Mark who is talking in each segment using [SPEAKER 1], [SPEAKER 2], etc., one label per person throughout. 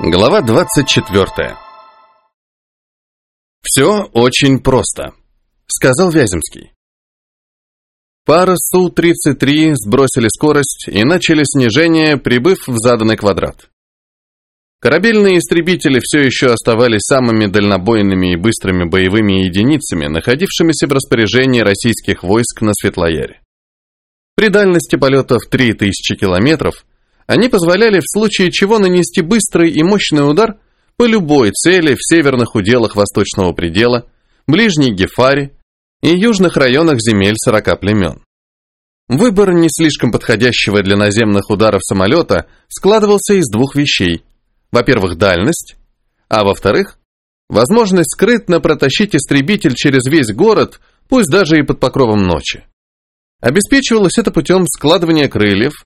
[SPEAKER 1] Глава 24. «Все очень просто», — сказал Вяземский. Пара Су-33 сбросили скорость и начали снижение, прибыв в заданный квадрат. Корабельные истребители все еще оставались самыми дальнобойными и быстрыми боевыми единицами, находившимися в распоряжении российских войск на Светлояре. При дальности полета в 3000 километров они позволяли в случае чего нанести быстрый и мощный удар по любой цели в северных уделах восточного предела, ближней Гефаре и южных районах земель сорока племен. Выбор не слишком подходящего для наземных ударов самолета складывался из двух вещей. Во-первых, дальность, а во-вторых, возможность скрытно протащить истребитель через весь город, пусть даже и под покровом ночи. Обеспечивалось это путем складывания крыльев,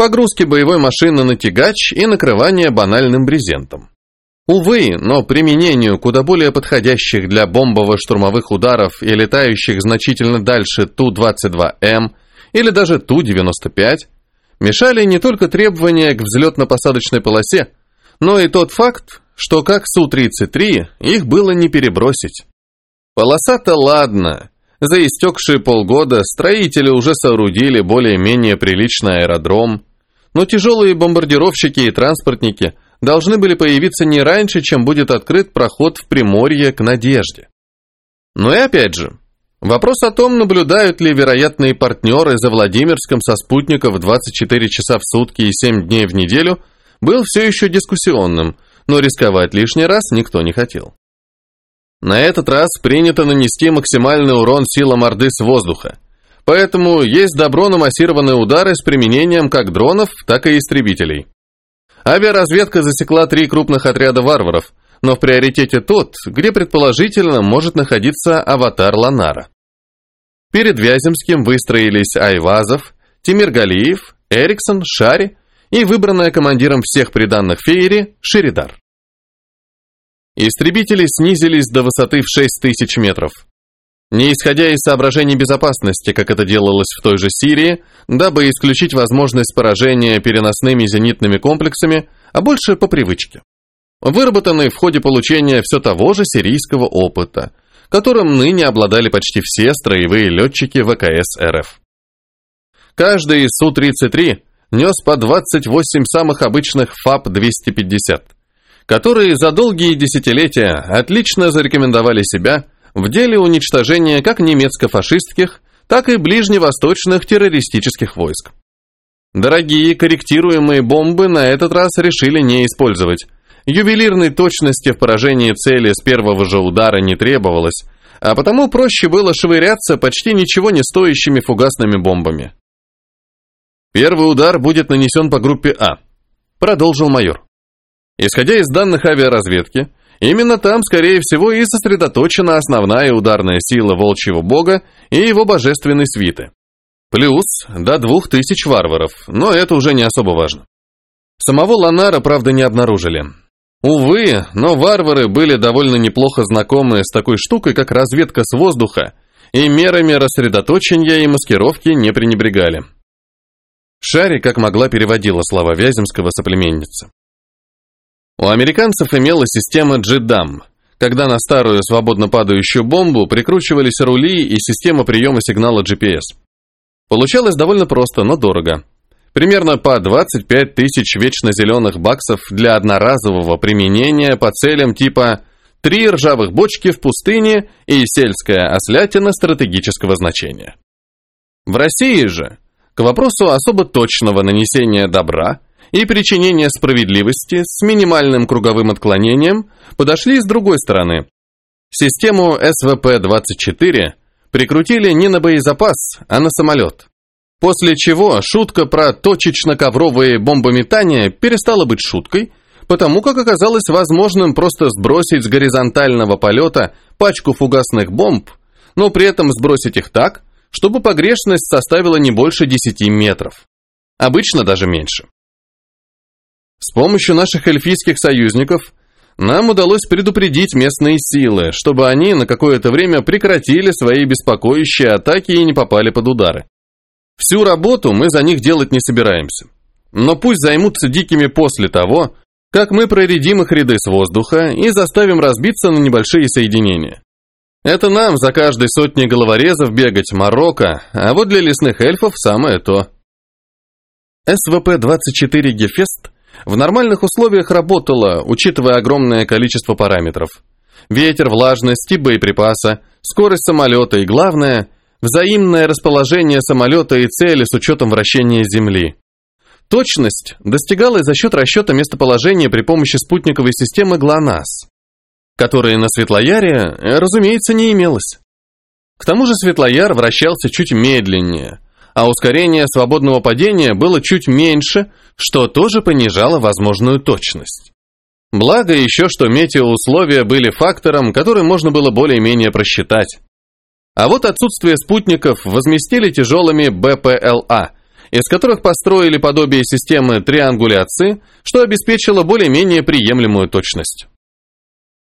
[SPEAKER 1] погрузки боевой машины на тягач и накрывания банальным брезентом. Увы, но применению куда более подходящих для бомбово-штурмовых ударов и летающих значительно дальше Ту-22М или даже Ту-95 мешали не только требования к взлетно-посадочной полосе, но и тот факт, что как Су-33 их было не перебросить. Полоса-то ладно, за истекшие полгода строители уже соорудили более-менее приличный аэродром, но тяжелые бомбардировщики и транспортники должны были появиться не раньше, чем будет открыт проход в Приморье к Надежде. Но и опять же, вопрос о том, наблюдают ли вероятные партнеры за Владимирском со спутников 24 часа в сутки и 7 дней в неделю, был все еще дискуссионным, но рисковать лишний раз никто не хотел. На этот раз принято нанести максимальный урон силам Орды с воздуха – Поэтому есть добро на массированные удары с применением как дронов, так и истребителей. Авиаразведка засекла три крупных отряда варваров, но в приоритете тот, где предположительно может находиться аватар Ланара. Перед Вяземским выстроились Айвазов, Тимир Галиев, Эриксон, Шари и выбранная командиром всех приданных Фейри Шеридар. Истребители снизились до высоты в 6000 метров. Не исходя из соображений безопасности, как это делалось в той же Сирии, дабы исключить возможность поражения переносными зенитными комплексами, а больше по привычке. Выработанный в ходе получения все того же сирийского опыта, которым ныне обладали почти все строевые летчики ВКС РФ. Каждый из Су-33 нес по 28 самых обычных ФАП-250, которые за долгие десятилетия отлично зарекомендовали себя – в деле уничтожения как немецко-фашистских, так и ближневосточных террористических войск. Дорогие корректируемые бомбы на этот раз решили не использовать. Ювелирной точности в поражении цели с первого же удара не требовалось, а потому проще было швыряться почти ничего не стоящими фугасными бомбами. Первый удар будет нанесен по группе А, продолжил майор. Исходя из данных авиаразведки, Именно там, скорее всего, и сосредоточена основная ударная сила волчьего бога и его божественной свиты. Плюс до двух тысяч варваров, но это уже не особо важно. Самого Ланара, правда, не обнаружили. Увы, но варвары были довольно неплохо знакомы с такой штукой, как разведка с воздуха, и мерами рассредоточения и маскировки не пренебрегали. Шари как могла переводила слова Вяземского соплеменницы. У американцев имелась система GDAM, когда на старую свободно падающую бомбу прикручивались рули и система приема сигнала GPS. Получалось довольно просто, но дорого. Примерно по 25 тысяч вечно зеленых баксов для одноразового применения по целям типа «три ржавых бочки в пустыне» и «сельская ослятина стратегического значения». В России же к вопросу особо точного нанесения добра – и причинения справедливости с минимальным круговым отклонением подошли с другой стороны. Систему СВП-24 прикрутили не на боезапас, а на самолет. После чего шутка про точечно-ковровые бомбометания перестала быть шуткой, потому как оказалось возможным просто сбросить с горизонтального полета пачку фугасных бомб, но при этом сбросить их так, чтобы погрешность составила не больше 10 метров. Обычно даже меньше. С помощью наших эльфийских союзников нам удалось предупредить местные силы, чтобы они на какое-то время прекратили свои беспокоящие атаки и не попали под удары. Всю работу мы за них делать не собираемся. Но пусть займутся дикими после того, как мы проредим их ряды с воздуха и заставим разбиться на небольшие соединения. Это нам за каждой сотни головорезов бегать Марокко, а вот для лесных эльфов самое то. СВП-24 Гефест в нормальных условиях работала, учитывая огромное количество параметров. Ветер, влажность, тип боеприпаса, скорость самолета и, главное, взаимное расположение самолета и цели с учетом вращения Земли. Точность достигалась за счет расчета местоположения при помощи спутниковой системы ГЛОНАСС которой на Светлояре, разумеется, не имелось. К тому же Светлояр вращался чуть медленнее, а ускорение свободного падения было чуть меньше, что тоже понижало возможную точность. Благо еще, что метеоусловия были фактором, который можно было более-менее просчитать. А вот отсутствие спутников возместили тяжелыми БПЛА, из которых построили подобие системы триангуляции, что обеспечило более-менее приемлемую точность.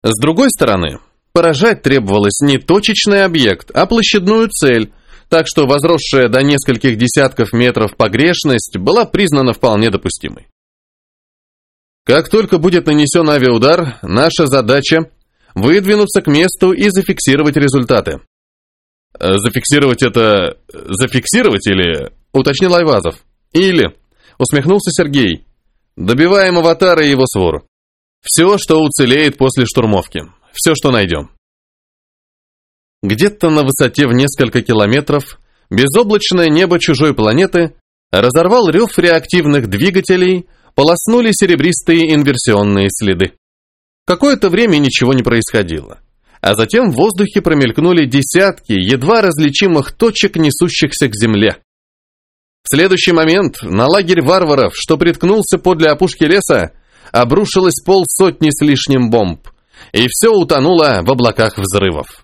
[SPEAKER 1] С другой стороны, поражать требовалось не точечный объект, а площадную цель, так что возросшая до нескольких десятков метров погрешность была признана вполне допустимой. Как только будет нанесен авиаудар, наша задача – выдвинуться к месту и зафиксировать результаты. «Э, «Зафиксировать это... зафиксировать или...» – уточнил Айвазов. «Или...» – усмехнулся Сергей. «Добиваем аватара и его свору. Все, что уцелеет после штурмовки. Все, что найдем. Где-то на высоте в несколько километров безоблачное небо чужой планеты разорвал рев реактивных двигателей, полоснули серебристые инверсионные следы. Какое-то время ничего не происходило. А затем в воздухе промелькнули десятки едва различимых точек, несущихся к земле. В следующий момент на лагерь варваров, что приткнулся подле опушки леса, обрушилось полсотни с лишним бомб, и все утонуло в облаках взрывов.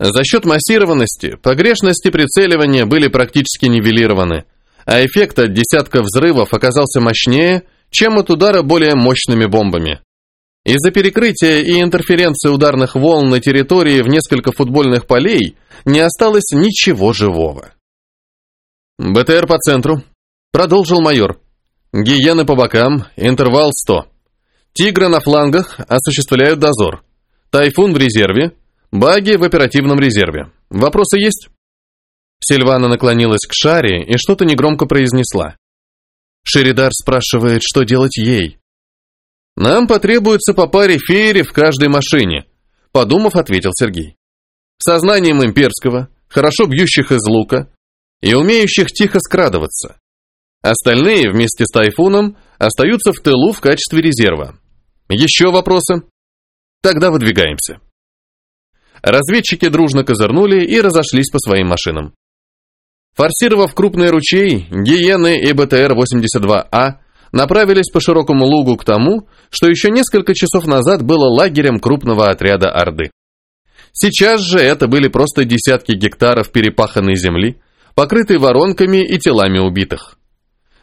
[SPEAKER 1] За счет массированности, погрешности прицеливания были практически нивелированы, а эффект от десятка взрывов оказался мощнее, чем от удара более мощными бомбами. Из-за перекрытия и интерференции ударных волн на территории в несколько футбольных полей не осталось ничего живого. «БТР по центру», — продолжил майор. Гиены по бокам, интервал 100. Тигры на флангах осуществляют дозор. Тайфун в резерве, баги в оперативном резерве. Вопросы есть? Сильвана наклонилась к Шаре и что-то негромко произнесла. Шеридар спрашивает, что делать ей. Нам потребуется по паре феери в каждой машине, подумав, ответил Сергей. Сознанием имперского, хорошо бьющих из лука и умеющих тихо скрадываться. Остальные вместе с Тайфуном остаются в тылу в качестве резерва. Еще вопросы? Тогда выдвигаемся. Разведчики дружно козырнули и разошлись по своим машинам. Форсировав крупный ручей, Гиены и БТР-82А направились по широкому лугу к тому, что еще несколько часов назад было лагерем крупного отряда Орды. Сейчас же это были просто десятки гектаров перепаханной земли, покрытой воронками и телами убитых.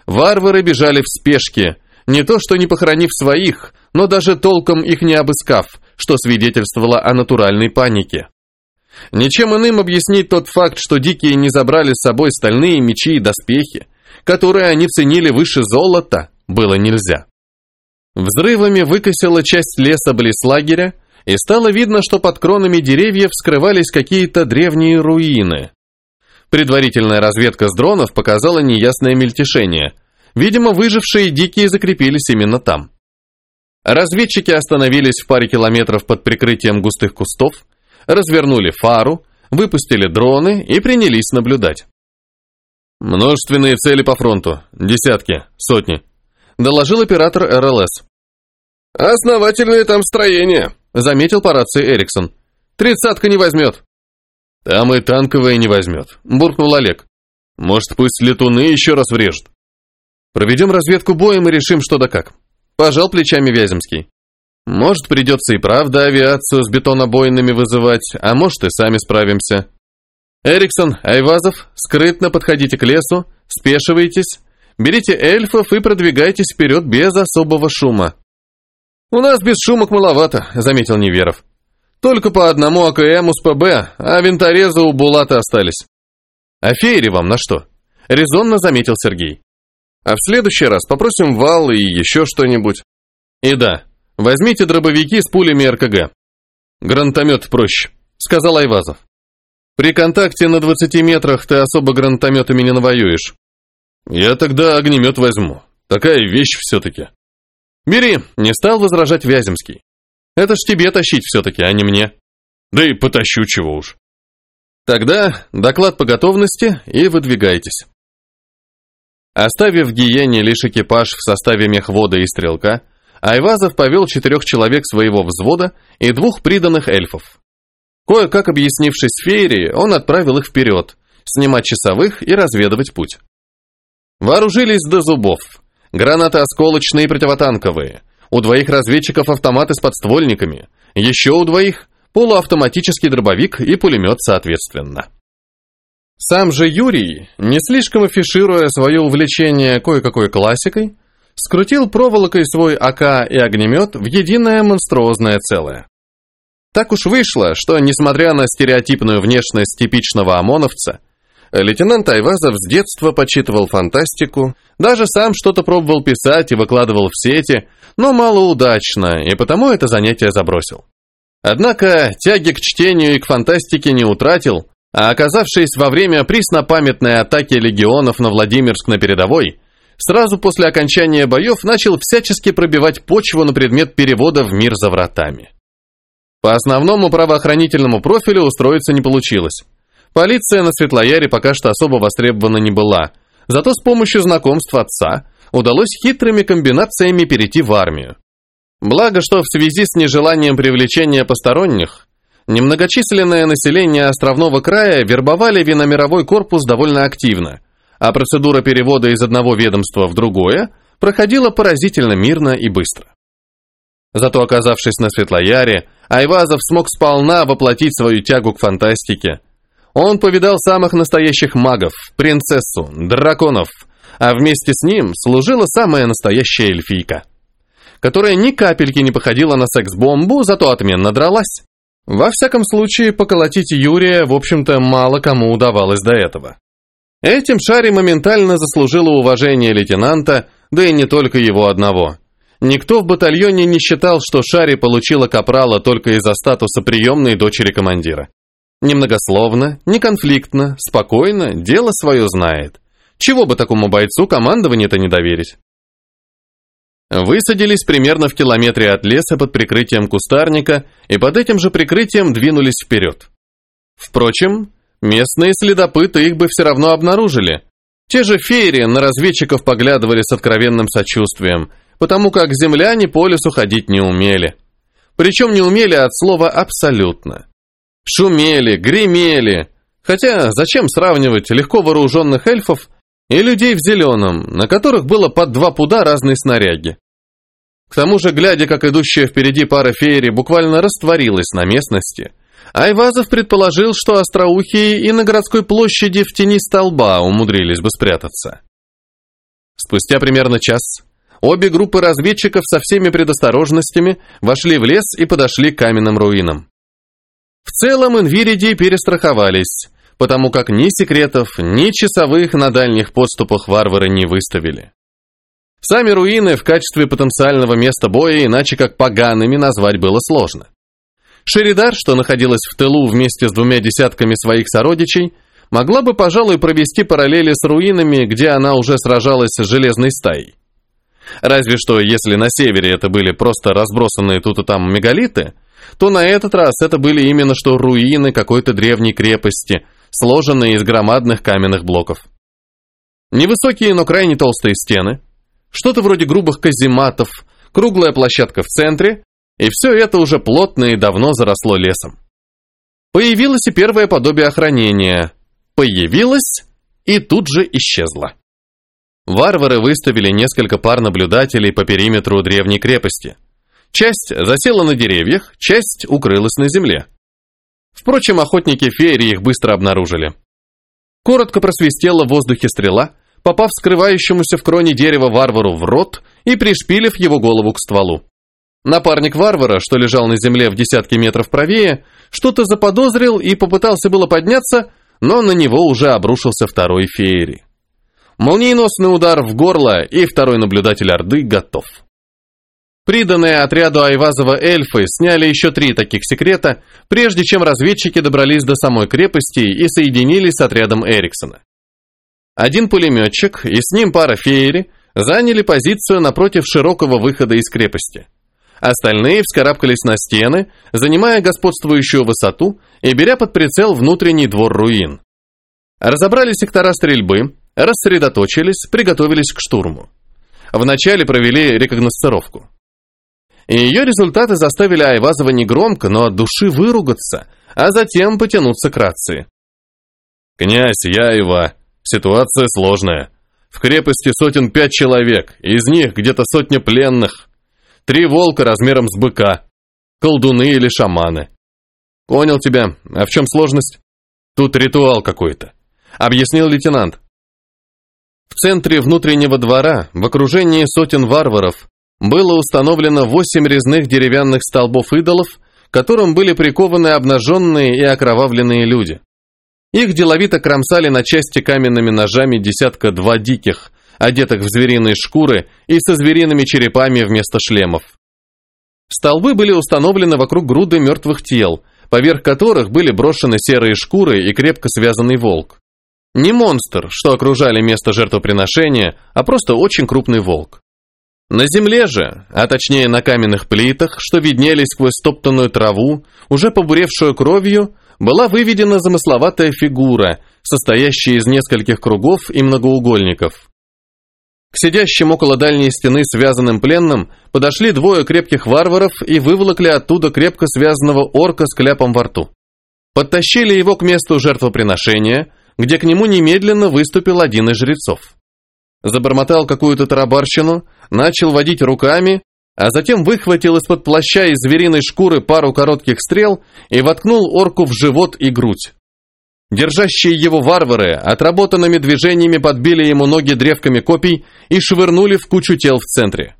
[SPEAKER 1] Варвары бежали в спешке, не то что не похоронив своих, но даже толком их не обыскав, что свидетельствовало о натуральной панике. Ничем иным объяснить тот факт, что дикие не забрали с собой стальные мечи и доспехи, которые они ценили выше золота, было нельзя. Взрывами выкосила часть леса близ лагеря, и стало видно, что под кронами деревьев скрывались какие-то древние руины. Предварительная разведка с дронов показала неясное мельтешение. Видимо, выжившие дикие закрепились именно там. Разведчики остановились в паре километров под прикрытием густых кустов, развернули фару, выпустили дроны и принялись наблюдать. «Множественные цели по фронту. Десятки, сотни», — доложил оператор РЛС. «Основательное там строение», — заметил по рации Эриксон. «Тридцатка не возьмет». «Там и танковое не возьмет», — буркнул Олег. «Может, пусть летуны еще раз врежут». «Проведем разведку боем и решим, что да как». Пожал плечами Вяземский. «Может, придется и правда авиацию с бетонобойными вызывать, а может, и сами справимся». «Эриксон, Айвазов, скрытно подходите к лесу, спешивайтесь, берите эльфов и продвигайтесь вперед без особого шума». «У нас без шумок маловато», — заметил Неверов. Только по одному АКМ с ПБ, а винторезы у Булата остались. А феери вам на что? Резонно заметил Сергей. А в следующий раз попросим вал и еще что-нибудь. И да, возьмите дробовики с пулями РКГ. Гранатомет проще, сказал Айвазов. При контакте на 20 метрах ты особо гранатометами не навоюешь. Я тогда огнемет возьму. Такая вещь все-таки. Бери, не стал возражать Вяземский. Это ж тебе тащить все-таки, а не мне. Да и потащу чего уж. Тогда доклад по готовности и выдвигайтесь. Оставив Гиене лишь экипаж в составе мехвода и стрелка, Айвазов повел четырех человек своего взвода и двух приданных эльфов. Кое-как объяснившись Фейри, он отправил их вперед, снимать часовых и разведывать путь. Вооружились до зубов. Гранаты осколочные и противотанковые. У двоих разведчиков автоматы с подствольниками. Еще у двоих полуавтоматический дробовик и пулемет соответственно. Сам же Юрий, не слишком афишируя свое увлечение кое-какой классикой, скрутил проволокой свой АК и огнемет в единое монструозное целое. Так уж вышло, что, несмотря на стереотипную внешность типичного ОМОНовца, лейтенант Айвазов с детства почитывал фантастику, даже сам что-то пробовал писать и выкладывал в сети, но малоудачно, и потому это занятие забросил. Однако тяги к чтению и к фантастике не утратил, а оказавшись во время преснопамятной атаки легионов на Владимирск на передовой, сразу после окончания боев начал всячески пробивать почву на предмет перевода в мир за вратами. По основному правоохранительному профилю устроиться не получилось. Полиция на Светлояре пока что особо востребована не была, зато с помощью знакомств отца удалось хитрыми комбинациями перейти в армию. Благо, что в связи с нежеланием привлечения посторонних, немногочисленное население островного края вербовали виномировой корпус довольно активно, а процедура перевода из одного ведомства в другое проходила поразительно мирно и быстро. Зато оказавшись на Светлояре, Айвазов смог сполна воплотить свою тягу к фантастике. Он повидал самых настоящих магов, принцессу, драконов, а вместе с ним служила самая настоящая эльфийка которая ни капельки не походила на секс-бомбу, зато отменно дралась. Во всяком случае, поколотить Юрия, в общем-то, мало кому удавалось до этого. Этим Шари моментально заслужила уважение лейтенанта, да и не только его одного. Никто в батальоне не считал, что Шари получила капрала только из-за статуса приемной дочери командира. Немногословно, неконфликтно, спокойно, дело свое знает. Чего бы такому бойцу командование-то не доверить? Высадились примерно в километре от леса под прикрытием кустарника и под этим же прикрытием двинулись вперед. Впрочем, местные следопыты их бы все равно обнаружили. Те же феери на разведчиков поглядывали с откровенным сочувствием, потому как земляне по лесу ходить не умели. Причем не умели от слова «абсолютно». Шумели, гремели. Хотя зачем сравнивать легко вооруженных эльфов и людей в зеленом, на которых было под два пуда разной снаряги. К тому же, глядя, как идущая впереди пара феери буквально растворилась на местности, Айвазов предположил, что остроухие и на городской площади в тени столба умудрились бы спрятаться. Спустя примерно час обе группы разведчиков со всеми предосторожностями вошли в лес и подошли к каменным руинам. В целом инвириди перестраховались, потому как ни секретов, ни часовых на дальних подступах варвары не выставили. Сами руины в качестве потенциального места боя иначе как погаными назвать было сложно. Шеридар, что находилась в тылу вместе с двумя десятками своих сородичей, могла бы, пожалуй, провести параллели с руинами, где она уже сражалась с железной стаей. Разве что, если на севере это были просто разбросанные тут и там мегалиты, то на этот раз это были именно что руины какой-то древней крепости – сложенные из громадных каменных блоков. Невысокие, но крайне толстые стены, что-то вроде грубых казематов, круглая площадка в центре, и все это уже плотно и давно заросло лесом. Появилось и первое подобие охранения. Появилось и тут же исчезло. Варвары выставили несколько пар наблюдателей по периметру древней крепости. Часть засела на деревьях, часть укрылась на земле. Впрочем, охотники феери их быстро обнаружили. Коротко просвистела в воздухе стрела, попав скрывающемуся в кроне дерева варвару в рот и пришпилив его голову к стволу. Напарник варвара, что лежал на земле в десятке метров правее, что-то заподозрил и попытался было подняться, но на него уже обрушился второй феери. Молниеносный удар в горло, и второй наблюдатель Орды готов. Приданные отряду Айвазова эльфы сняли еще три таких секрета, прежде чем разведчики добрались до самой крепости и соединились с отрядом Эриксона. Один пулеметчик и с ним пара феери заняли позицию напротив широкого выхода из крепости. Остальные вскарабкались на стены, занимая господствующую высоту и беря под прицел внутренний двор руин. Разобрали сектора стрельбы, рассредоточились, приготовились к штурму. Вначале провели рекогносцировку и ее результаты заставили Айвазова негромко, но от души выругаться, а затем потянуться к рации. «Князь, я Айва. Ситуация сложная. В крепости сотен пять человек, из них где-то сотня пленных. Три волка размером с быка. Колдуны или шаманы. Понял тебя. А в чем сложность? Тут ритуал какой-то», — объяснил лейтенант. В центре внутреннего двора, в окружении сотен варваров, было установлено восемь резных деревянных столбов идолов, к которым были прикованы обнаженные и окровавленные люди. Их деловито кромсали на части каменными ножами десятка-два диких, одетых в звериные шкуры и со звериными черепами вместо шлемов. Столбы были установлены вокруг груды мертвых тел, поверх которых были брошены серые шкуры и крепко связанный волк. Не монстр, что окружали место жертвоприношения, а просто очень крупный волк. На земле же, а точнее на каменных плитах, что виднелись сквозь стоптанную траву, уже побуревшую кровью, была выведена замысловатая фигура, состоящая из нескольких кругов и многоугольников. К сидящим около дальней стены связанным пленным подошли двое крепких варваров и выволокли оттуда крепко связанного орка с кляпом во рту. Подтащили его к месту жертвоприношения, где к нему немедленно выступил один из жрецов забормотал какую-то тарабарщину, начал водить руками, а затем выхватил из-под плаща из звериной шкуры пару коротких стрел и воткнул орку в живот и грудь. Держащие его варвары отработанными движениями подбили ему ноги древками копий и швырнули в кучу тел в центре.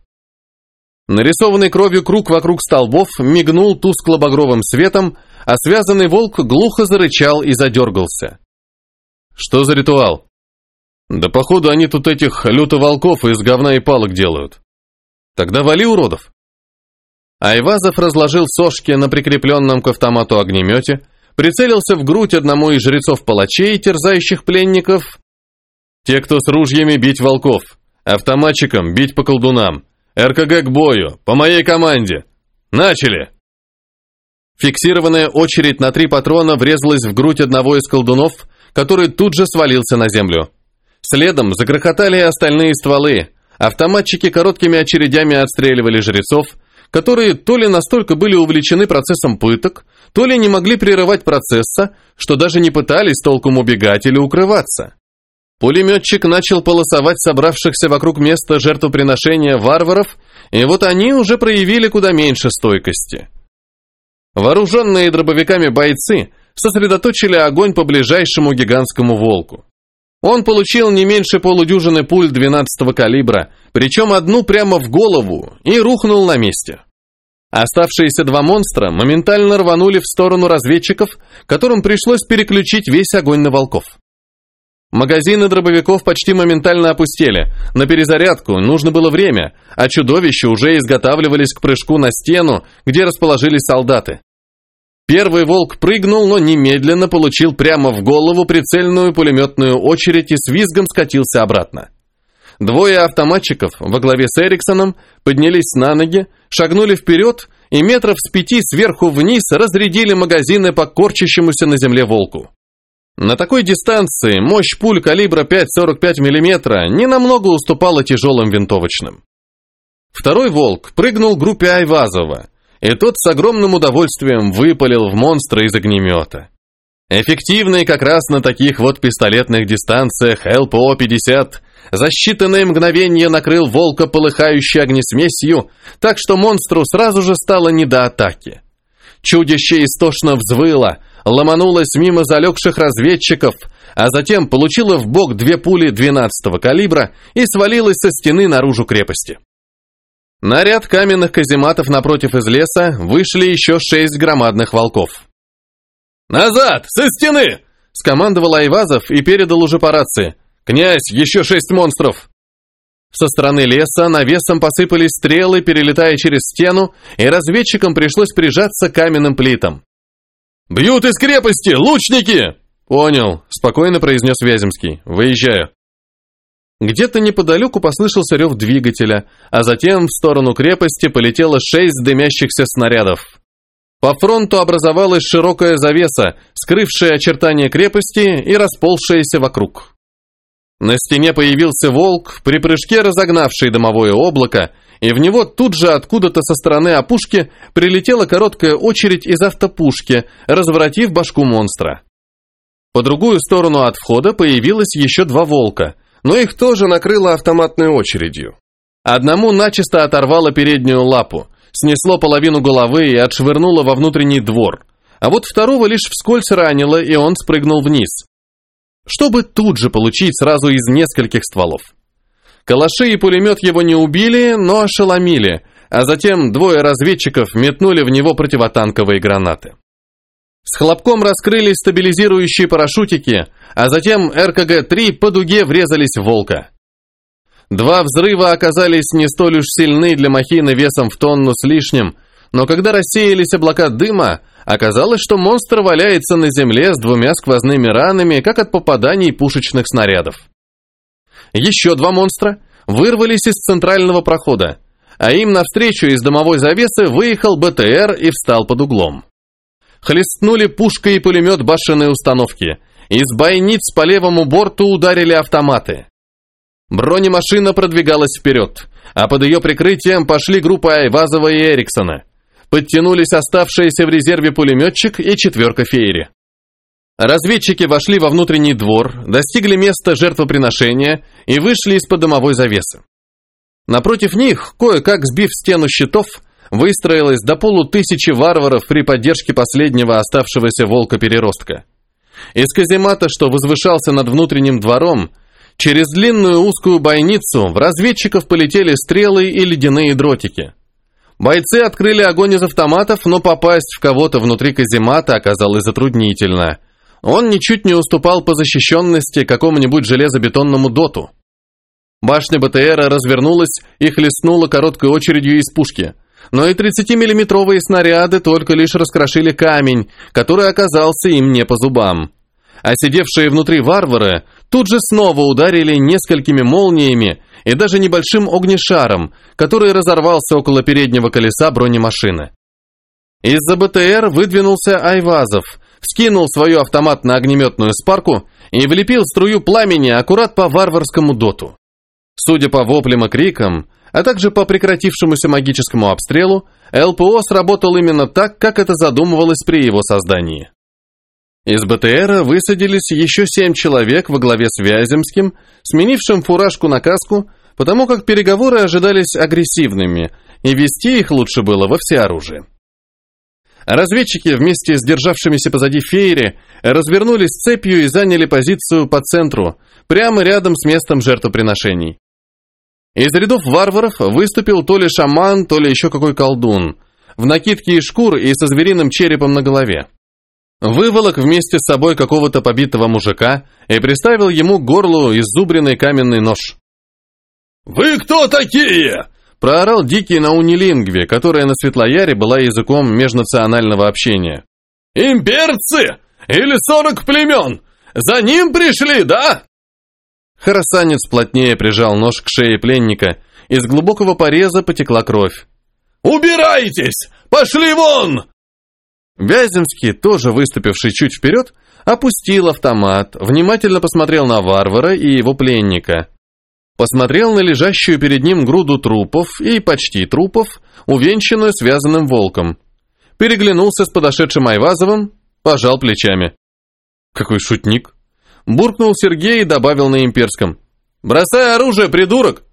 [SPEAKER 1] Нарисованный кровью круг вокруг столбов мигнул тускло-багровым светом, а связанный волк глухо зарычал и задергался. «Что за ритуал?» Да походу они тут этих люто-волков из говна и палок делают. Тогда вали, уродов. Айвазов разложил сошки на прикрепленном к автомату огнемете, прицелился в грудь одному из жрецов-палачей, терзающих пленников. Те, кто с ружьями, бить волков, автоматчиком бить по колдунам, РКГ к бою, по моей команде. Начали! Фиксированная очередь на три патрона врезалась в грудь одного из колдунов, который тут же свалился на землю. Следом загрохотали остальные стволы. Автоматчики короткими очередями отстреливали жрецов, которые то ли настолько были увлечены процессом пыток, то ли не могли прерывать процесса, что даже не пытались толком убегать или укрываться. Пулеметчик начал полосовать собравшихся вокруг места жертвоприношения варваров, и вот они уже проявили куда меньше стойкости. Вооруженные дробовиками бойцы сосредоточили огонь по ближайшему гигантскому волку. Он получил не меньше полудюжины пуль 12-го калибра, причем одну прямо в голову, и рухнул на месте. Оставшиеся два монстра моментально рванули в сторону разведчиков, которым пришлось переключить весь огонь на волков. Магазины дробовиков почти моментально опустели, на перезарядку нужно было время, а чудовища уже изготавливались к прыжку на стену, где расположились солдаты. Первый волк прыгнул, но немедленно получил прямо в голову прицельную пулеметную очередь и с визгом скатился обратно. Двое автоматчиков во главе с Эриксоном поднялись на ноги, шагнули вперед и метров с пяти сверху вниз разрядили магазины по корчащемуся на земле волку. На такой дистанции мощь пуль калибра 5,45 мм не намного уступала тяжелым винтовочным. Второй волк прыгнул группе Айвазова – и тот с огромным удовольствием выпалил в монстра из огнемета. Эффективный как раз на таких вот пистолетных дистанциях ЛПО-50 за считанные мгновения накрыл волка полыхающей огнесмесью, так что монстру сразу же стало не до атаки. Чудище истошно взвыло, ломанулось мимо залегших разведчиков, а затем получило в бок две пули 12-го калибра и свалилось со стены наружу крепости. На ряд каменных казематов напротив из леса вышли еще шесть громадных волков. «Назад! Со стены!» — скомандовал Айвазов и передал уже по рации. «Князь, еще шесть монстров!» Со стороны леса навесом посыпались стрелы, перелетая через стену, и разведчикам пришлось прижаться к каменным плитам. «Бьют из крепости! Лучники!» «Понял», — спокойно произнес Вяземский. «Выезжаю». Где-то неподалеку послышался рев двигателя, а затем в сторону крепости полетело шесть дымящихся снарядов. По фронту образовалась широкая завеса, скрывшая очертания крепости и расползшаяся вокруг. На стене появился волк, при прыжке разогнавший дымовое облако, и в него тут же откуда-то со стороны опушки прилетела короткая очередь из автопушки, разворотив башку монстра. По другую сторону от входа появилось еще два волка, но их тоже накрыло автоматной очередью. Одному начисто оторвало переднюю лапу, снесло половину головы и отшвырнуло во внутренний двор, а вот второго лишь вскользь ранило, и он спрыгнул вниз. Чтобы тут же получить сразу из нескольких стволов. Калаши и пулемет его не убили, но ошеломили, а затем двое разведчиков метнули в него противотанковые гранаты. С хлопком раскрылись стабилизирующие парашютики, а затем РКГ-3 по дуге врезались в «Волка». Два взрыва оказались не столь уж сильны для махины весом в тонну с лишним, но когда рассеялись облака дыма, оказалось, что монстр валяется на земле с двумя сквозными ранами, как от попаданий пушечных снарядов. Еще два монстра вырвались из центрального прохода, а им навстречу из дымовой завесы выехал БТР и встал под углом. Хлестнули пушка и пулемет башенной установки. Из бойниц по левому борту ударили автоматы. Бронемашина продвигалась вперед, а под ее прикрытием пошли группы Айвазова и Эриксона. Подтянулись оставшиеся в резерве пулеметчик и четверка Фейри. Разведчики вошли во внутренний двор, достигли места жертвоприношения и вышли из-под дымовой завесы. Напротив них, кое-как сбив стену щитов, выстроилось до полутысячи варваров при поддержке последнего оставшегося волка-переростка. Из каземата, что возвышался над внутренним двором, через длинную узкую бойницу в разведчиков полетели стрелы и ледяные дротики. Бойцы открыли огонь из автоматов, но попасть в кого-то внутри каземата оказалось затруднительно. Он ничуть не уступал по защищенности какому-нибудь железобетонному доту. Башня БТРа развернулась и хлестнула короткой очередью из пушки – но и 30-миллиметровые снаряды только лишь раскрошили камень, который оказался им не по зубам. А сидевшие внутри варвары тут же снова ударили несколькими молниями и даже небольшим огнешаром, который разорвался около переднего колеса бронемашины. Из-за БТР выдвинулся Айвазов, скинул свою автоматно-огнеметную спарку и влепил струю пламени аккурат по варварскому доту. Судя по воплям и крикам, а также по прекратившемуся магическому обстрелу, ЛПО сработал именно так, как это задумывалось при его создании. Из БТРа высадились еще семь человек во главе с Вяземским, сменившим фуражку на каску, потому как переговоры ожидались агрессивными, и вести их лучше было во всеоружие. Разведчики вместе с державшимися позади феери развернулись цепью и заняли позицию по центру, прямо рядом с местом жертвоприношений. Из рядов варваров выступил то ли шаман, то ли еще какой колдун, в накидке из шкур и со звериным черепом на голове. Выволок вместе с собой какого-то побитого мужика и приставил ему к горлу иззубренный каменный нож.
[SPEAKER 2] «Вы кто такие?»
[SPEAKER 1] проорал Дикий на унилингве, которая на Светлояре была языком межнационального общения.
[SPEAKER 2] «Имперцы? Или сорок племен? За ним пришли, да?»
[SPEAKER 1] Харасанец плотнее прижал нож к шее пленника, из глубокого пореза потекла кровь.
[SPEAKER 2] «Убирайтесь! Пошли вон!»
[SPEAKER 1] Вяземский, тоже выступивший чуть вперед, опустил автомат, внимательно посмотрел на варвара и его пленника. Посмотрел на лежащую перед ним груду трупов и почти трупов, увенчанную связанным волком. Переглянулся с подошедшим Айвазовым, пожал плечами. Какой шутник. Буркнул Сергей и добавил на имперском. «Бросай оружие, придурок!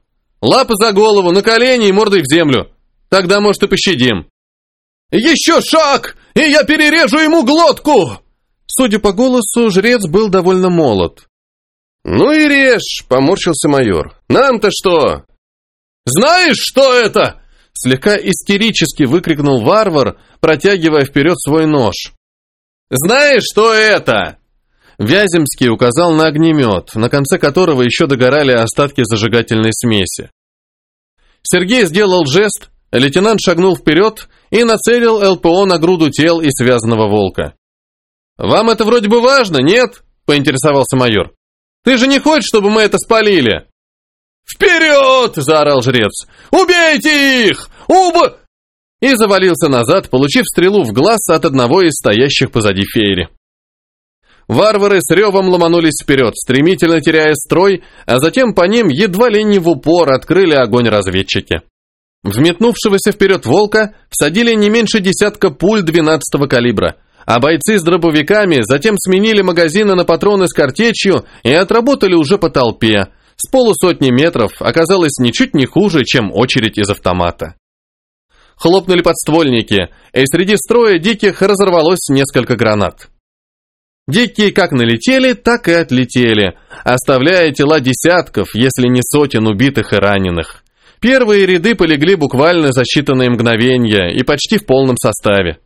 [SPEAKER 1] Лапы за голову, на колени и мордой в землю. Тогда, может, и пощадим».
[SPEAKER 2] «Еще шаг, и я перережу ему глотку!»
[SPEAKER 1] Судя по голосу, жрец был довольно молод.
[SPEAKER 2] «Ну и режь!» — поморщился майор. «Нам-то что?» «Знаешь, что это?»
[SPEAKER 1] Слегка истерически выкрикнул варвар, протягивая вперед свой нож.
[SPEAKER 2] «Знаешь, что это?»
[SPEAKER 1] Вяземский указал на огнемет, на конце которого еще догорали остатки зажигательной смеси. Сергей сделал жест, лейтенант шагнул вперед и нацелил ЛПО на груду тел и связанного волка. «Вам это вроде бы важно, нет?» – поинтересовался майор. «Ты же не хочешь, чтобы мы это спалили?»
[SPEAKER 2] «Вперед!» – заорал жрец. «Убейте их! Уб...»
[SPEAKER 1] И завалился назад, получив стрелу в глаз от одного из стоящих позади феери. Варвары с ревом ломанулись вперед, стремительно теряя строй, а затем по ним едва ли не в упор открыли огонь разведчики. В метнувшегося вперед волка всадили не меньше десятка пуль 12-го калибра, а бойцы с дробовиками затем сменили магазины на патроны с картечью и отработали уже по толпе. С полусотни метров оказалось ничуть не хуже, чем очередь из автомата. Хлопнули подствольники, и среди строя диких разорвалось несколько гранат. Дикие как налетели, так и отлетели, оставляя тела десятков, если не сотен убитых и раненых. Первые ряды полегли буквально за считанные мгновения и почти в полном составе.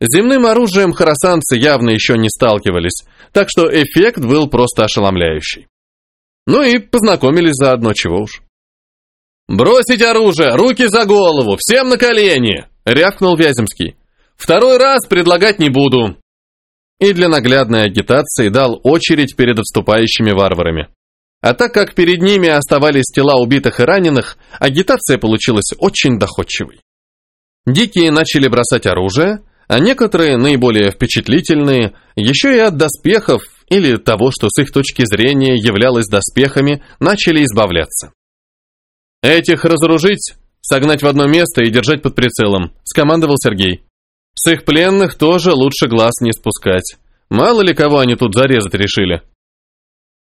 [SPEAKER 1] С земным оружием хоросанцы явно еще не сталкивались, так что эффект был просто ошеломляющий. Ну и познакомились заодно, чего уж. «Бросить оружие! Руки за голову! Всем на колени!» — рявкнул Вяземский. «Второй раз предлагать не буду!» И для наглядной агитации дал очередь перед отступающими варварами. А так как перед ними оставались тела убитых и раненых, агитация получилась очень доходчивой. Дикие начали бросать оружие, а некоторые, наиболее впечатлительные, еще и от доспехов или того, что с их точки зрения являлось доспехами, начали избавляться. «Этих разоружить, согнать в одно место и держать под прицелом», – скомандовал Сергей. «С их пленных тоже лучше глаз не спускать. Мало ли кого они тут зарезать решили».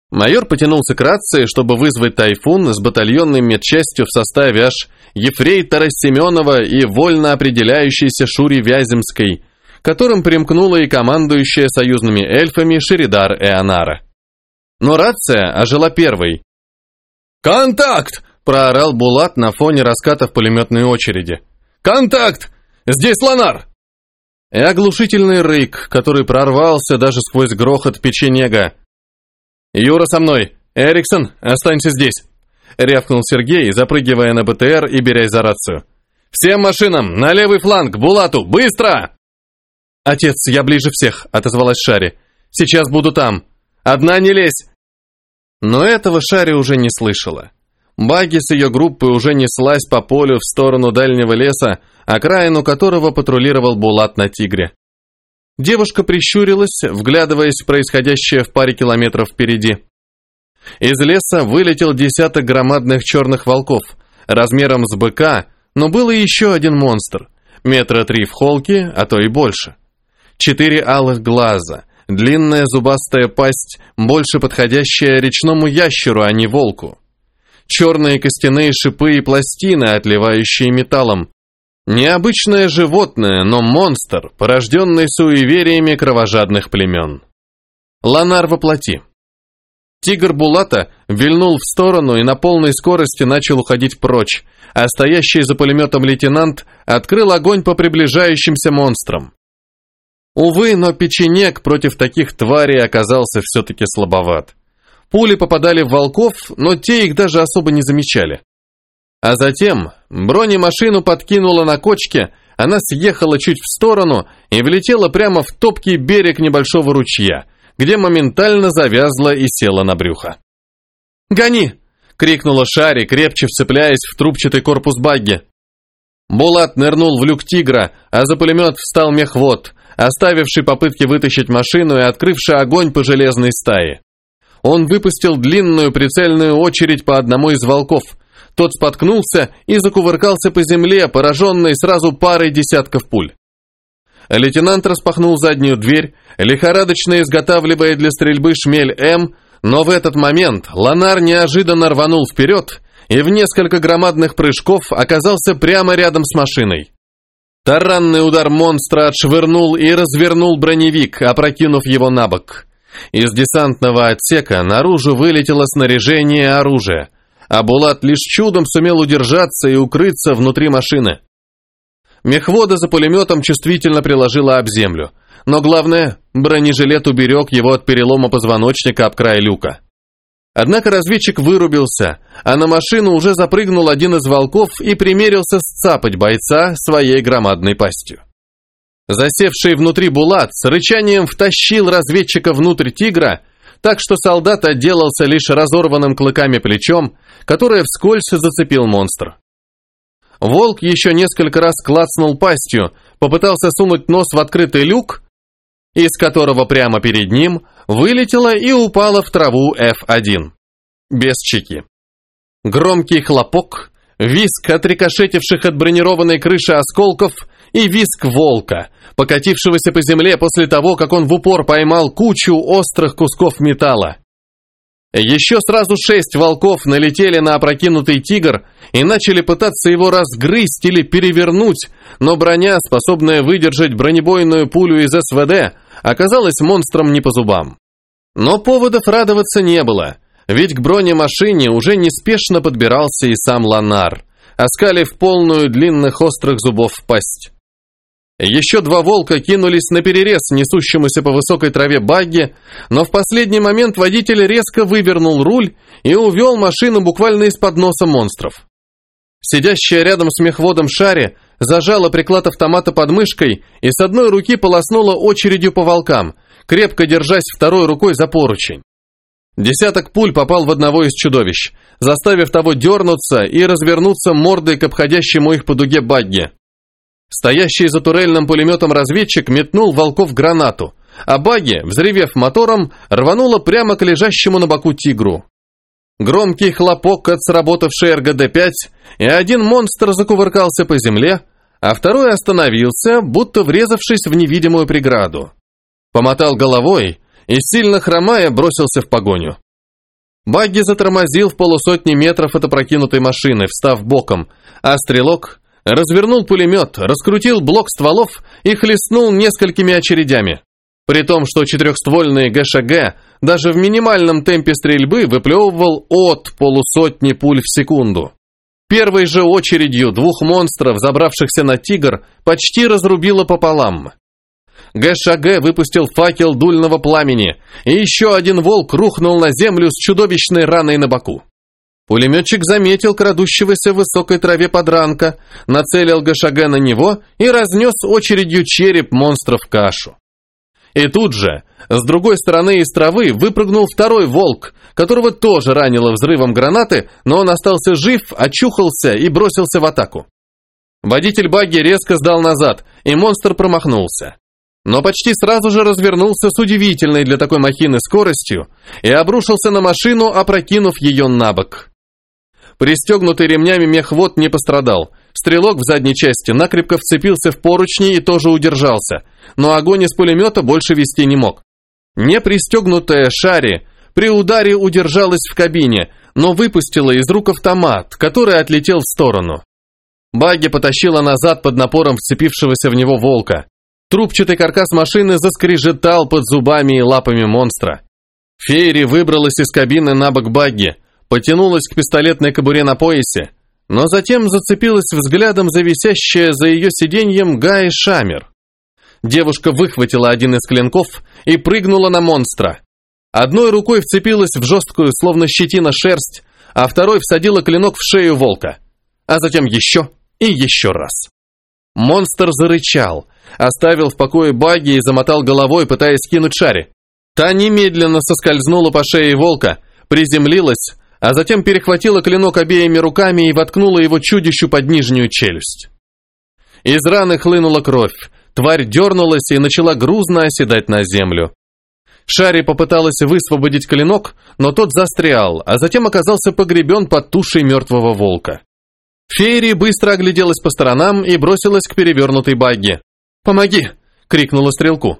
[SPEAKER 1] Майор потянулся к рации, чтобы вызвать «Тайфун» с батальонной медчастью в составе аж ефрейтора Семенова и вольно определяющейся Шури Вяземской, которым примкнула и командующая союзными эльфами Шеридар Эонара. Но рация ожила первой.
[SPEAKER 2] «Контакт!» – проорал Булат на фоне раскатов пулеметной очереди. «Контакт! Здесь Ланар!»
[SPEAKER 1] И оглушительный рык, который прорвался даже сквозь грохот печенега. «Юра со мной! Эриксон, останься здесь!» Рявкнул Сергей, запрыгивая на БТР и берясь за рацию. «Всем машинам! На левый фланг! Булату! Быстро!» «Отец, я ближе всех!» — отозвалась Шари. «Сейчас буду там! Одна не лезь!» Но этого Шари уже не слышала. Баги с ее группы уже неслась по полю в сторону дальнего леса, окраину которого патрулировал Булат на «Тигре». Девушка прищурилась, вглядываясь в происходящее в паре километров впереди. Из леса вылетел десяток громадных черных волков, размером с быка, но был и еще один монстр, метра три в холке, а то и больше. Четыре алых глаза, длинная зубастая пасть, больше подходящая речному ящеру, а не волку. Черные костяные шипы и пластины, отливающие металлом, Необычное животное, но монстр, порожденный суевериями кровожадных племен. Ланар воплоти. Тигр Булата вильнул в сторону и на полной скорости начал уходить прочь, а стоящий за пулеметом лейтенант открыл огонь по приближающимся монстрам. Увы, но печенек против таких тварей оказался все-таки слабоват. Пули попадали в волков, но те их даже особо не замечали. А затем бронемашину подкинула на кочке, она съехала чуть в сторону и влетела прямо в топкий берег небольшого ручья, где моментально завязла и села на брюхо. «Гони!» — крикнула Шари, крепче вцепляясь в трубчатый корпус багги. Булат нырнул в люк тигра, а за пулемет встал мехвод, оставивший попытки вытащить машину и открывший огонь по железной стае. Он выпустил длинную прицельную очередь по одному из волков — тот споткнулся и закувыркался по земле, пораженный сразу парой десятков пуль. Лейтенант распахнул заднюю дверь, лихорадочно изготавливая для стрельбы шмель М, но в этот момент Ланар неожиданно рванул вперед и в несколько громадных прыжков оказался прямо рядом с машиной. Таранный удар монстра отшвырнул и развернул броневик, опрокинув его на бок. Из десантного отсека наружу вылетело снаряжение и оружие, а Булат лишь чудом сумел удержаться и укрыться внутри машины. Мехвода за пулеметом чувствительно приложила об землю. Но главное, бронежилет уберег его от перелома позвоночника об край люка. Однако разведчик вырубился, а на машину уже запрыгнул один из волков и примерился сцапать бойца своей громадной пастью. Засевший внутри Булат с рычанием втащил разведчика внутрь тигра, так что солдат отделался лишь разорванным клыками плечом, которое вскользь зацепил монстр. Волк еще несколько раз клацнул пастью, попытался сунуть нос в открытый люк, из которого прямо перед ним вылетела и упала в траву F1. Без чеки. Громкий хлопок, виск отрикошетивших от бронированной крыши осколков и виск волка, покатившегося по земле после того, как он в упор поймал кучу острых кусков металла. Еще сразу шесть волков налетели на опрокинутый тигр и начали пытаться его разгрызть или перевернуть, но броня, способная выдержать бронебойную пулю из СВД, оказалась монстром не по зубам. Но поводов радоваться не было, ведь к бронемашине уже неспешно подбирался и сам Ланар, оскалив полную длинных острых зубов пасть. Еще два волка кинулись на перерез несущемуся по высокой траве багги, но в последний момент водитель резко вывернул руль и увел машину буквально из-под носа монстров. Сидящая рядом с мехводом Шари зажала приклад автомата под мышкой и с одной руки полоснула очередью по волкам, крепко держась второй рукой за поручень. Десяток пуль попал в одного из чудовищ, заставив того дернуться и развернуться мордой к обходящему их по дуге багги. Стоящий за турельным пулеметом разведчик метнул волков гранату, а баги, взревев мотором, рванула прямо к лежащему на боку тигру. Громкий хлопок от сработавшей РГД-5, и один монстр закувыркался по земле, а второй остановился, будто врезавшись в невидимую преграду. Помотал головой и, сильно хромая, бросился в погоню. Багги затормозил в полусотни метров от опрокинутой машины, встав боком, а стрелок развернул пулемет, раскрутил блок стволов и хлестнул несколькими очередями. При том, что четырехствольный ГШГ даже в минимальном темпе стрельбы выплевывал от полусотни пуль в секунду. Первой же очередью двух монстров, забравшихся на «Тигр», почти разрубило пополам. ГШГ выпустил факел дульного пламени, и еще один волк рухнул на землю с чудовищной раной на боку. Пулеметчик заметил крадущегося в высокой траве подранка, нацелил ГШГ на него и разнес очередью череп монстра в кашу. И тут же, с другой стороны из травы, выпрыгнул второй волк, которого тоже ранило взрывом гранаты, но он остался жив, очухался и бросился в атаку. Водитель багги резко сдал назад, и монстр промахнулся. Но почти сразу же развернулся с удивительной для такой махины скоростью и обрушился на машину, опрокинув ее на бок. Пристегнутый ремнями мехвод не пострадал. Стрелок в задней части накрепко вцепился в поручни и тоже удержался, но огонь из пулемета больше вести не мог. Не пристегнутая Шари при ударе удержалась в кабине, но выпустила из рук автомат, который отлетел в сторону. Багги потащила назад под напором вцепившегося в него волка. Трубчатый каркас машины заскрежетал под зубами и лапами монстра. Фейри выбралась из кабины на бок Багги, потянулась к пистолетной кобуре на поясе, но затем зацепилась взглядом за висящее за ее сиденьем Гай Шамер. Девушка выхватила один из клинков и прыгнула на монстра. Одной рукой вцепилась в жесткую, словно щетина, шерсть, а второй всадила клинок в шею волка. А затем еще и еще раз. Монстр зарычал, оставил в покое баги и замотал головой, пытаясь скинуть шари. Та немедленно соскользнула по шее волка, приземлилась, а затем перехватила клинок обеими руками и воткнула его чудищу под нижнюю челюсть. Из раны хлынула кровь, тварь дернулась и начала грузно оседать на землю. Шари попыталась высвободить клинок, но тот застрял, а затем оказался погребен под тушей мертвого волка. Фейри быстро огляделась по сторонам и бросилась к перевернутой багги. «Помоги!» — крикнула стрелку.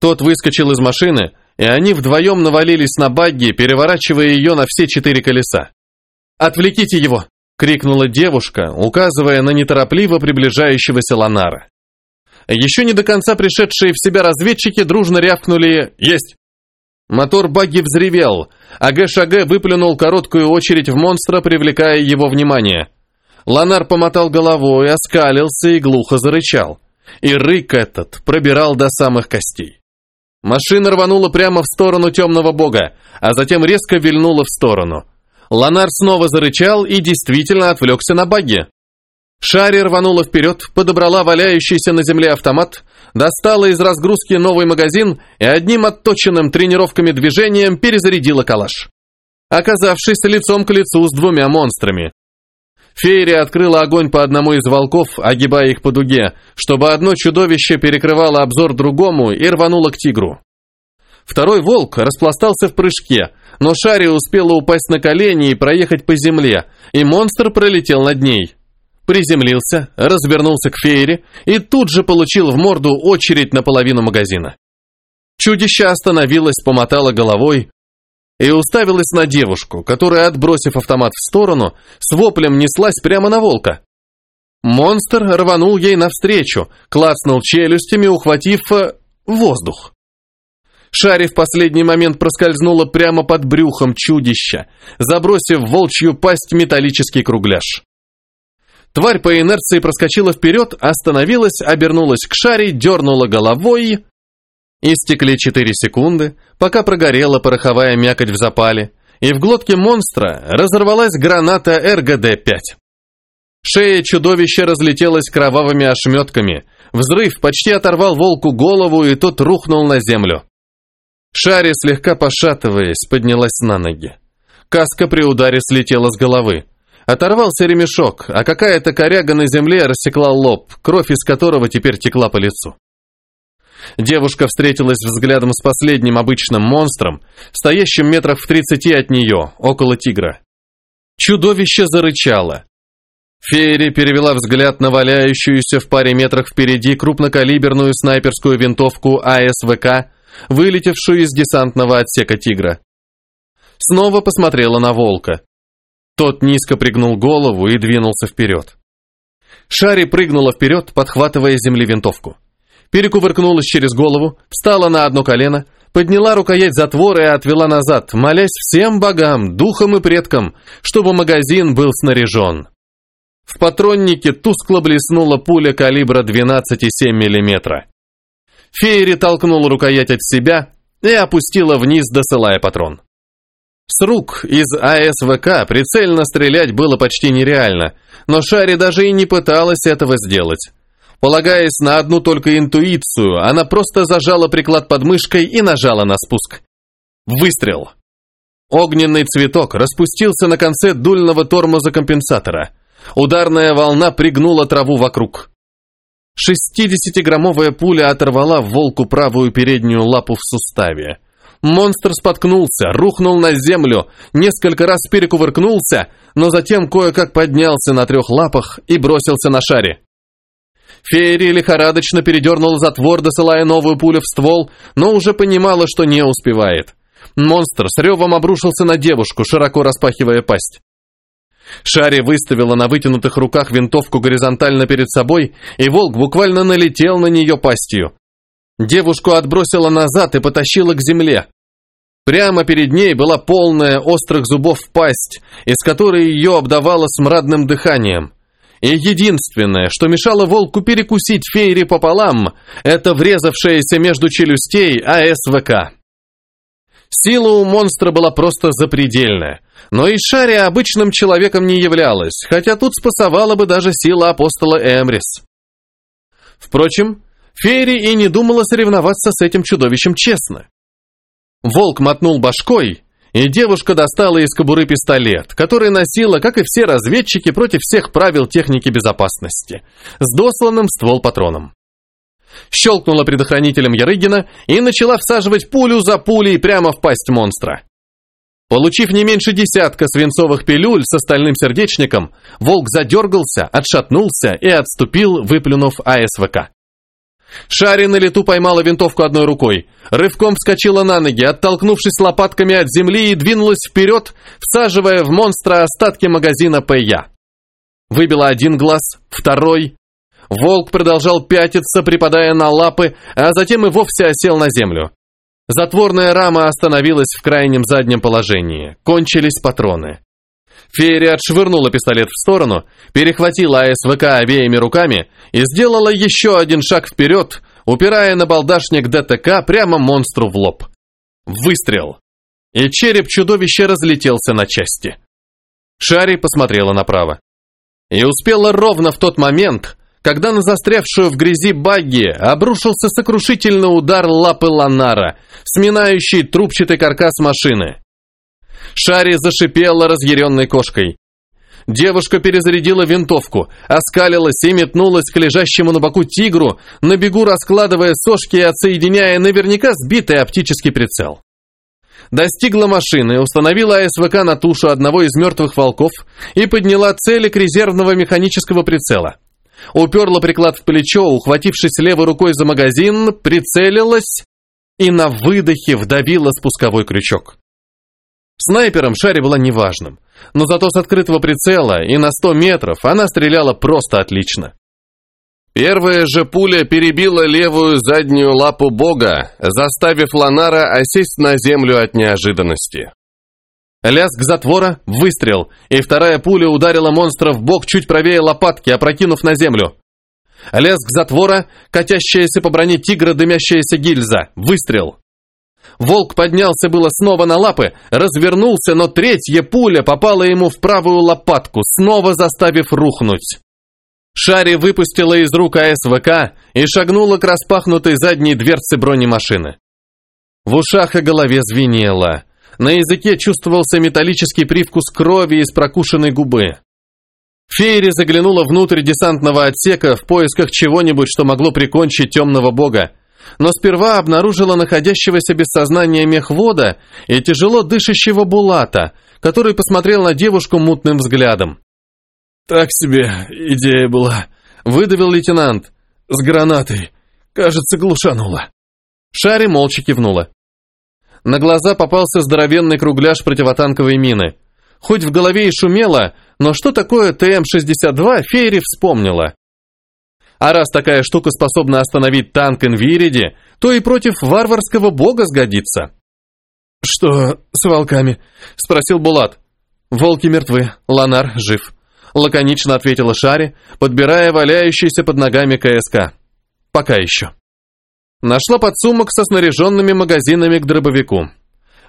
[SPEAKER 1] Тот выскочил из машины, и они вдвоем навалились на багги, переворачивая ее на все четыре колеса. «Отвлеките его!» — крикнула девушка, указывая на неторопливо приближающегося Ланара. Еще не до конца пришедшие в себя разведчики дружно рявкнули «Есть!». Мотор багги взревел, а ГШГ выплюнул короткую очередь в монстра, привлекая его внимание. Ланар помотал головой, оскалился и глухо зарычал. И рык этот пробирал до самых костей. Машина рванула прямо в сторону темного бога, а затем резко вильнула в сторону. Ланар снова зарычал и действительно отвлекся на баги. Шари рванула вперед, подобрала валяющийся на земле автомат, достала из разгрузки новый магазин и одним отточенным тренировками движением перезарядила калаш. Оказавшись лицом к лицу с двумя монстрами. Фейри открыла огонь по одному из волков, огибая их по дуге, чтобы одно чудовище перекрывало обзор другому и рвануло к тигру. Второй волк распластался в прыжке, но Шари успела упасть на колени и проехать по земле, и монстр пролетел над ней. Приземлился, развернулся к Фейре и тут же получил в морду очередь на половину магазина. Чудище остановилось, помотало головой, и уставилась на девушку, которая, отбросив автомат в сторону, с воплем неслась прямо на волка. Монстр рванул ей навстречу, клацнул челюстями, ухватив э, воздух. Шари в последний момент проскользнула прямо под брюхом чудища, забросив в волчью пасть металлический кругляш. Тварь по инерции проскочила вперед, остановилась, обернулась к Шаре, дернула головой Истекли 4 секунды, пока прогорела пороховая мякоть в запале, и в глотке монстра разорвалась граната РГД-5. Шея чудовища разлетелась кровавыми ошметками, взрыв почти оторвал волку голову, и тот рухнул на землю. Шари, слегка пошатываясь, поднялась на ноги. Каска при ударе слетела с головы. Оторвался ремешок, а какая-то коряга на земле рассекла лоб, кровь из которого теперь текла по лицу. Девушка встретилась взглядом с последним обычным монстром, стоящим метрах в тридцати от нее, около тигра. Чудовище зарычало. Фейри перевела взгляд на валяющуюся в паре метрах впереди крупнокалиберную снайперскую винтовку АСВК, вылетевшую из десантного отсека тигра. Снова посмотрела на волка. Тот низко пригнул голову и двинулся вперед. Шари прыгнула вперед, подхватывая земли винтовку перекувыркнулась через голову, встала на одно колено, подняла рукоять затвора и отвела назад, молясь всем богам, духам и предкам, чтобы магазин был снаряжен. В патроннике тускло блеснула пуля калибра 12,7 мм. Фейри толкнула рукоять от себя и опустила вниз, досылая патрон. С рук из АСВК прицельно стрелять было почти нереально, но Шари даже и не пыталась этого сделать. Полагаясь на одну только интуицию, она просто зажала приклад под мышкой и нажала на спуск. Выстрел. Огненный цветок распустился на конце дульного тормоза компенсатора. Ударная волна пригнула траву вокруг. Шестидесятиграммовая пуля оторвала волку правую переднюю лапу в суставе. Монстр споткнулся, рухнул на землю, несколько раз перекувыркнулся, но затем кое-как поднялся на трех лапах и бросился на шаре. Феери лихорадочно передернула затвор, досылая новую пулю в ствол, но уже понимала, что не успевает. Монстр с ревом обрушился на девушку, широко распахивая пасть. Шари выставила на вытянутых руках винтовку горизонтально перед собой, и волк буквально налетел на нее пастью. Девушку отбросила назад и потащила к земле. Прямо перед ней была полная острых зубов пасть, из которой ее обдавало смрадным дыханием. И единственное, что мешало волку перекусить фейри пополам, это врезавшаяся между челюстей АСВК. Сила у монстра была просто запредельная, но и Шари обычным человеком не являлась, хотя тут спасовала бы даже сила апостола Эмрис. Впрочем, Фейри и не думала соревноваться с этим чудовищем честно. Волк мотнул башкой, и девушка достала из кобуры пистолет, который носила, как и все разведчики, против всех правил техники безопасности, с досланным ствол-патроном. Щелкнула предохранителем Ярыгина и начала всаживать пулю за пулей прямо в пасть монстра. Получив не меньше десятка свинцовых пилюль с остальным сердечником, волк задергался, отшатнулся и отступил, выплюнув АСВК. Шари на лету поймала винтовку одной рукой, рывком вскочила на ноги, оттолкнувшись лопатками от земли и двинулась вперед, всаживая в монстра остатки магазина ПЯ. Выбила один глаз, второй. Волк продолжал пятиться, припадая на лапы, а затем и вовсе осел на землю. Затворная рама остановилась в крайнем заднем положении. Кончились патроны. Фейри отшвырнула пистолет в сторону, перехватила АСВК обеими руками и сделала еще один шаг вперед, упирая на балдашник ДТК прямо монстру в лоб. Выстрел. И череп чудовища разлетелся на части. Шари посмотрела направо. И успела ровно в тот момент, когда на застрявшую в грязи багги обрушился сокрушительный удар лапы Ланара, сминающий трубчатый каркас машины. Шари зашипела разъяренной кошкой. Девушка перезарядила винтовку, оскалилась и метнулась к лежащему на боку тигру, на бегу раскладывая сошки и отсоединяя наверняка сбитый оптический прицел. Достигла машины, установила АСВК на тушу одного из мертвых волков и подняла целик резервного механического прицела. Уперла приклад в плечо, ухватившись левой рукой за магазин, прицелилась и на выдохе вдавила спусковой крючок. Снайпером Шари была неважным, но зато с открытого прицела и на 100 метров она стреляла просто отлично. Первая же пуля перебила левую заднюю лапу бога, заставив Ланара осесть на землю от неожиданности. Лязг затвора, выстрел, и вторая пуля ударила монстра в бок чуть правее лопатки, опрокинув на землю. Лязг затвора, катящаяся по броне тигра дымящаяся гильза, выстрел. Волк поднялся было снова на лапы, развернулся, но третья пуля попала ему в правую лопатку, снова заставив рухнуть. Шари выпустила из рук АСВК и шагнула к распахнутой задней дверце бронемашины. В ушах и голове звенело. На языке чувствовался металлический привкус крови из прокушенной губы. Фейри заглянула внутрь десантного отсека в поисках чего-нибудь, что могло прикончить темного бога, но сперва обнаружила находящегося без сознания мехвода и тяжело дышащего Булата, который посмотрел на девушку мутным взглядом.
[SPEAKER 2] «Так себе идея была», — выдавил лейтенант. «С гранатой. Кажется, глушанула».
[SPEAKER 1] Шари молча кивнула. На глаза попался здоровенный кругляш противотанковой мины. Хоть в голове и шумело, но что такое ТМ-62, Фейри вспомнила. А раз такая штука способна остановить танк Инвириди, то и против варварского бога сгодится.
[SPEAKER 2] «Что с волками?» — спросил Булат.
[SPEAKER 1] «Волки мертвы, Ланар жив», — лаконично ответила Шари, подбирая валяющийся под ногами КСК. «Пока еще». Нашла подсумок со снаряженными магазинами к дробовику.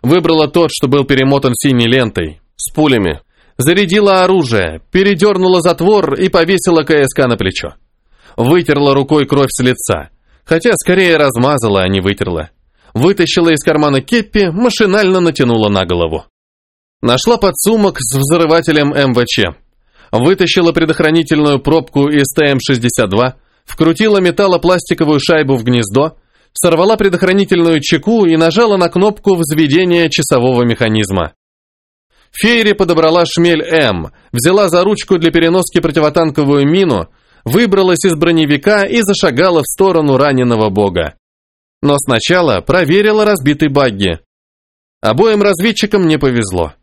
[SPEAKER 1] Выбрала тот, что был перемотан синей лентой, с пулями. Зарядила оружие, передернула затвор и повесила КСК на плечо. Вытерла рукой кровь с лица. Хотя скорее размазала, а не вытерла. Вытащила из кармана кеппи, машинально натянула на голову. Нашла подсумок с взрывателем МВЧ. Вытащила предохранительную пробку из ТМ-62, вкрутила металлопластиковую шайбу в гнездо, сорвала предохранительную чеку и нажала на кнопку взведения часового механизма. Фейри подобрала шмель М, взяла за ручку для переноски противотанковую мину, выбралась из броневика и зашагала в сторону раненого бога. Но сначала проверила разбитый багги. Обоим разведчикам не повезло.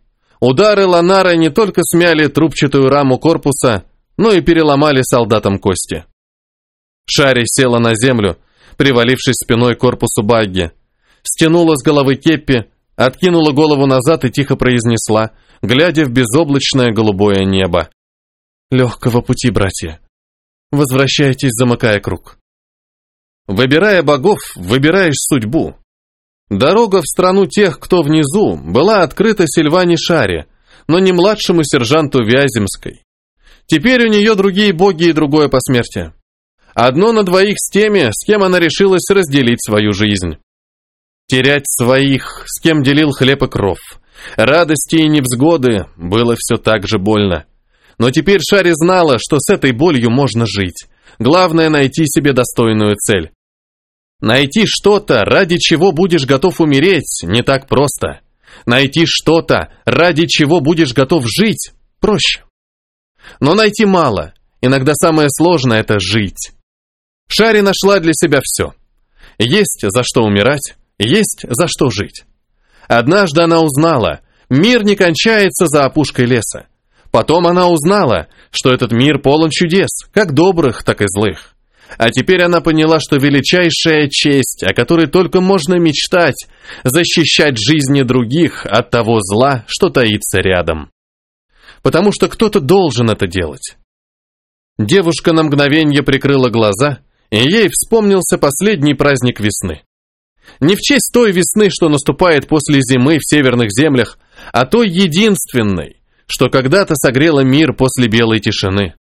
[SPEAKER 1] Удары Ланара не только смяли трубчатую раму корпуса, но и переломали солдатам кости. Шари села на землю, привалившись спиной к корпусу багги. Стянула с головы кеппи, откинула голову назад и тихо произнесла, глядя в безоблачное голубое небо. «Легкого пути, братья. Возвращайтесь, замыкая круг». Выбирая богов, выбираешь судьбу. Дорога в страну тех, кто внизу, была открыта Сильване Шаре, но не младшему сержанту Вяземской. Теперь у нее другие боги и другое посмертие. Одно на двоих с теми, с кем она решилась разделить свою жизнь. Терять своих, с кем делил хлеб и кров. Радости и невзгоды было все так же больно. Но теперь Шари знала, что с этой болью можно жить. Главное найти себе достойную цель. Найти что-то, ради чего будешь готов умереть, не так просто. Найти что-то, ради чего будешь готов жить, проще. Но найти мало. Иногда самое сложное – это жить. Шари нашла для себя все. Есть за что умирать, есть за что жить. Однажды она узнала, мир не кончается за опушкой леса. Потом она узнала, что этот мир полон чудес, как добрых, так и злых. А теперь она поняла, что величайшая честь, о которой только можно мечтать, защищать жизни других от того зла, что таится рядом. потому что кто-то должен это делать. Девушка на мгновение прикрыла глаза, и ей вспомнился последний праздник весны. Не в честь той весны, что наступает после зимы в северных землях, а той единственной, что когда-то согрела мир после белой тишины.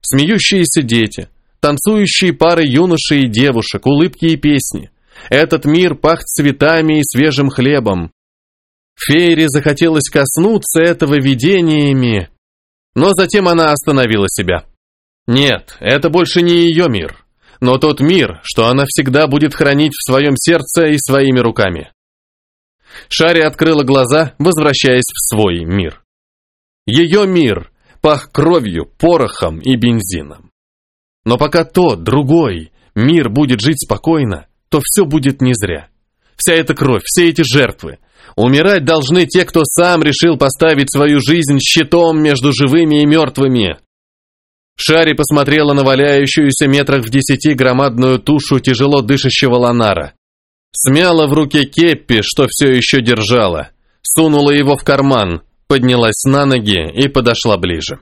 [SPEAKER 1] Смеющиеся дети, танцующие пары юношей и девушек, улыбки и песни. Этот мир пах цветами и свежим хлебом. Фейре захотелось коснуться этого видениями, но затем она остановила себя. Нет, это больше не ее мир, но тот мир, что она всегда будет хранить в своем сердце и своими руками. Шари открыла глаза, возвращаясь в свой мир. Ее мир пах кровью, порохом и бензином. Но пока тот, другой, мир будет жить спокойно, то все будет не зря. Вся эта кровь, все эти жертвы. Умирать должны те, кто сам решил поставить свою жизнь щитом между живыми и мертвыми. Шари посмотрела на валяющуюся метрах в десяти громадную тушу тяжело дышащего Ланара. Смяла в руке кеппи, что все еще держала. Сунула его в карман, поднялась на ноги и подошла ближе.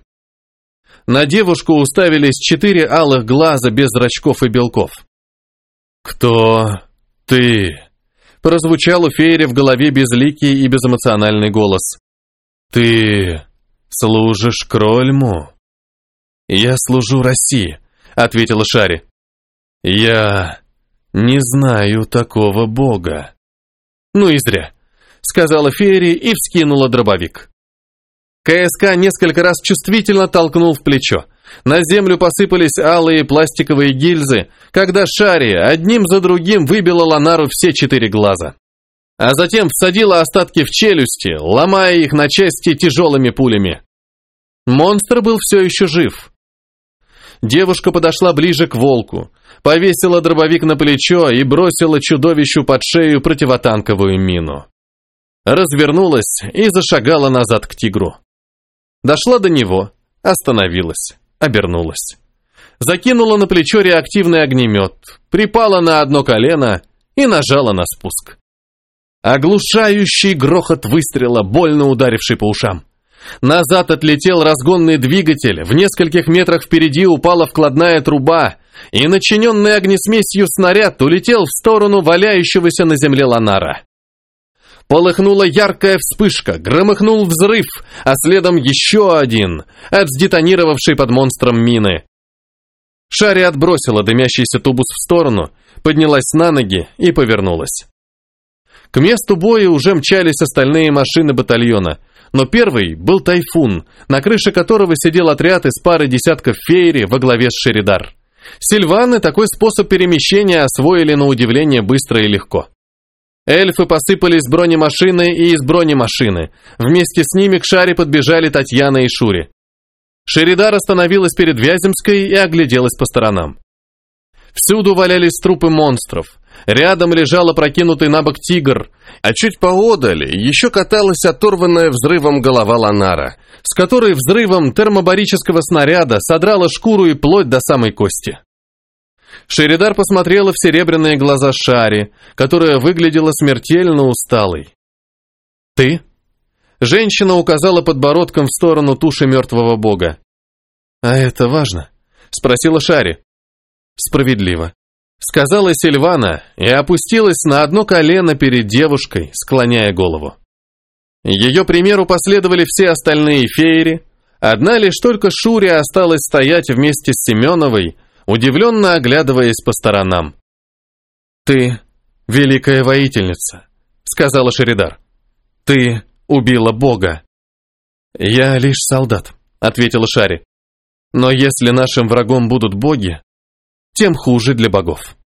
[SPEAKER 1] На девушку уставились четыре алых глаза без зрачков и белков. «Кто ты?» Прозвучал у Фейри в голове безликий и безэмоциональный голос. «Ты служишь Крольму?» «Я служу России», — ответила Шари. «Я не знаю такого бога». «Ну и зря», — сказала Фейри и вскинула дробовик. КСК несколько раз чувствительно толкнул в плечо. На землю посыпались алые пластиковые гильзы, когда Шари одним за другим выбила Ланару все четыре глаза. А затем всадила остатки в челюсти, ломая их на части тяжелыми пулями. Монстр был все еще жив. Девушка подошла ближе к волку, повесила дробовик на плечо и бросила чудовищу под шею противотанковую мину. Развернулась и зашагала назад к тигру. Дошла до него, остановилась обернулась. Закинула на плечо реактивный огнемет, припала на одно колено и нажала на спуск. Оглушающий грохот выстрела, больно ударивший по ушам. Назад отлетел разгонный двигатель, в нескольких метрах впереди упала вкладная труба, и начиненный огнесмесью снаряд улетел в сторону валяющегося на земле Ланара. Полыхнула яркая вспышка, громыхнул взрыв, а следом еще один, от сдетонировавшей под монстром мины. Шари отбросила дымящийся тубус в сторону, поднялась на ноги и повернулась. К месту боя уже мчались остальные машины батальона, но первый был «Тайфун», на крыше которого сидел отряд из пары десятков фейри во главе с Шеридар. Сильваны такой способ перемещения освоили на удивление быстро и легко. Эльфы посыпались с бронемашины и из бронемашины. Вместе с ними к шаре подбежали Татьяна и Шури. Шеридар остановилась перед Вяземской и огляделась по сторонам. Всюду валялись трупы монстров. Рядом лежал опрокинутый на бок тигр, а чуть поодаль еще каталась оторванная взрывом голова Ланара, с которой взрывом термобарического снаряда содрала шкуру и плоть до самой кости. Шеридар посмотрела в серебряные глаза Шари, которая выглядела смертельно усталой. «Ты?» Женщина указала подбородком в сторону туши мертвого бога. «А это важно?» — спросила Шари. «Справедливо», — сказала Сильвана и опустилась на одно колено перед девушкой, склоняя голову. Ее примеру последовали все остальные феери, одна лишь только Шури осталась стоять вместе с Семеновой, удивленно оглядываясь по сторонам. «Ты великая воительница», — сказала Шеридар. «Ты убила Бога». «Я лишь солдат», — ответила Шари. «Но если нашим врагом будут боги, тем хуже для богов».